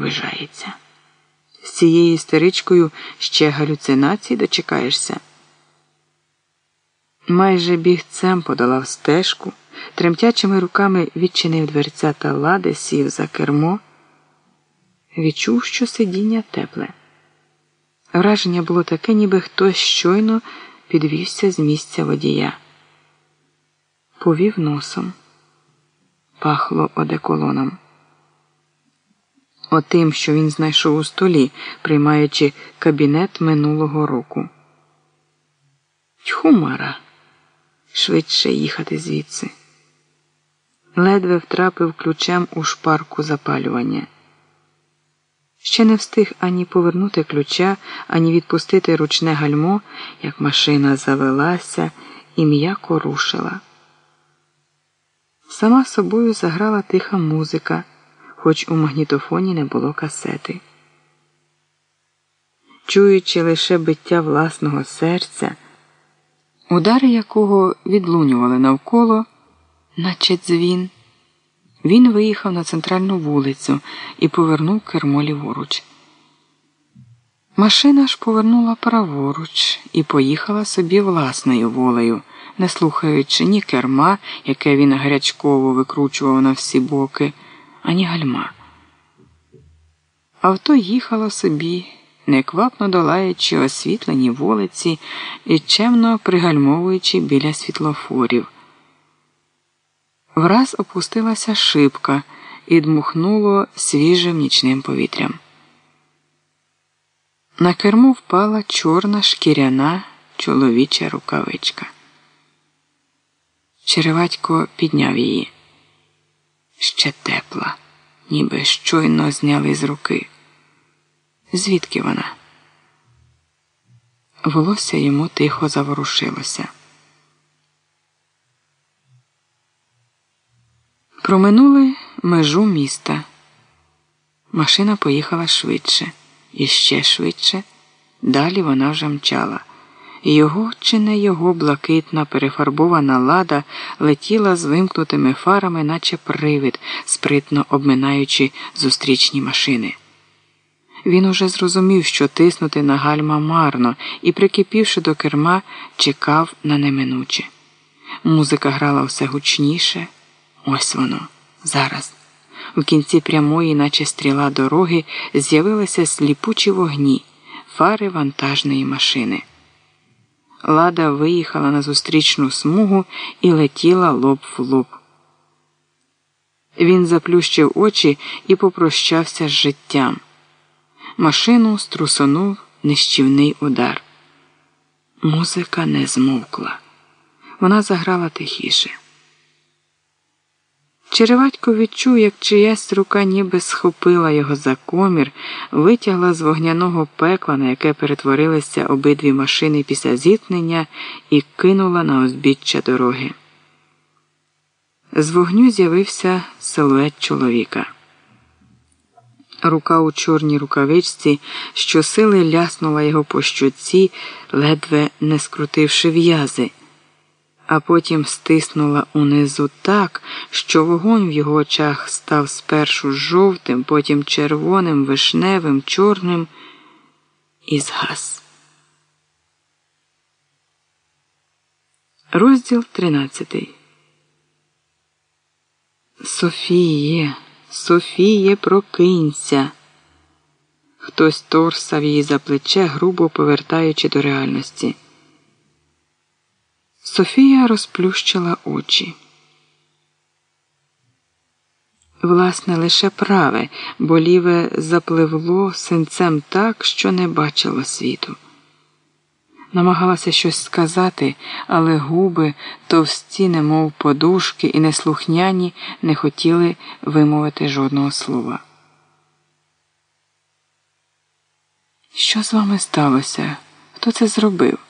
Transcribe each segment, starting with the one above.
вижається. З цією істеричкою ще галюцинації дочекаєшся. Майже бігцем подолав стежку, тремтячими руками відчинив дверця та лади, сів за кермо, відчув, що сидіння тепле. Враження було таке, ніби хтось щойно підвівся з місця водія. Повів носом, пахло одеколоном. Отим, що він знайшов у столі, приймаючи кабінет минулого року. Тьхумара швидше їхати звідси. Ледве втрапив ключем у шпарку запалювання. Ще не встиг ані повернути ключа, ані відпустити ручне гальмо, як машина завелася і м'яко рушила. Сама собою заграла тиха музика, хоч у магнітофоні не було касети. Чуючи лише биття власного серця, удари якого відлунювали навколо, наче дзвін. Він виїхав на центральну вулицю і повернув кермо ліворуч. Машина ж повернула праворуч і поїхала собі власною волею, не слухаючи ні керма, яке він гарячково викручував на всі боки, ані гальма. Авто їхало собі, неквапно долаючи освітлені вулиці і чемно пригальмовуючи біля світлофорів. Враз опустилася шибка і дмухнуло свіжим нічним повітрям. На керму впала чорна шкіряна чоловіча рукавичка. Череватько підняв її. Ще тепла, ніби щойно зняли з руки. Звідки вона? Волосся йому тихо заворушилося. Проминули межу міста. Машина поїхала швидше, і ще швидше. Далі вона вже мчала. Його чи не його блакитна перефарбована лада летіла з вимкнутими фарами, наче привид, спритно обминаючи зустрічні машини. Він уже зрозумів, що тиснути на гальма марно, і, прикипівши до керма, чекав на неминуче. Музика грала все гучніше. Ось воно, зараз. У кінці прямої, наче стріла дороги, з'явилися сліпучі вогні, фари вантажної машини. Лада виїхала на зустрічну смугу і летіла лоб в лоб. Він заплющив очі і попрощався з життям. Машину струсонув нищівний удар. Музика не змовкла. Вона заграла тихіше. Череватько відчув, як чиясь рука ніби схопила його за комір, витягла з вогняного пекла, на яке перетворилися обидві машини після зіткнення, і кинула на узбіччя дороги. З вогню з'явився силует чоловіка. Рука у чорній рукавичці щосили ляснула його по щоці, ледве не скрутивши в'язи а потім стиснула унизу так, що вогонь в його очах став спершу жовтим, потім червоним, вишневим, чорним і згас. Розділ тринадцятий. Софіє, Софіє, прокинься. Хтось торсав її за плече, грубо повертаючи до реальності. Софія розплющила очі. Власне, лише праве, бо ліве запливло синцем так, що не бачило світу. Намагалася щось сказати, але губи, товсті, немов подушки, і неслухняні не хотіли вимовити жодного слова. Що з вами сталося? Хто це зробив?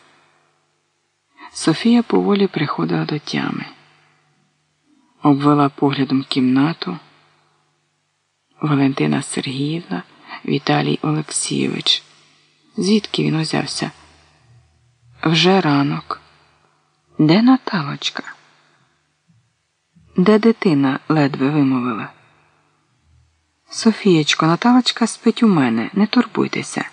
Софія поволі приходила до тями, обвела поглядом кімнату Валентина Сергіївна, Віталій Олексійович. Звідки він узявся? Вже ранок. Де Наталочка? Де дитина ледве вимовила? Софієчко, Наталочка спить у мене, не турбуйтеся.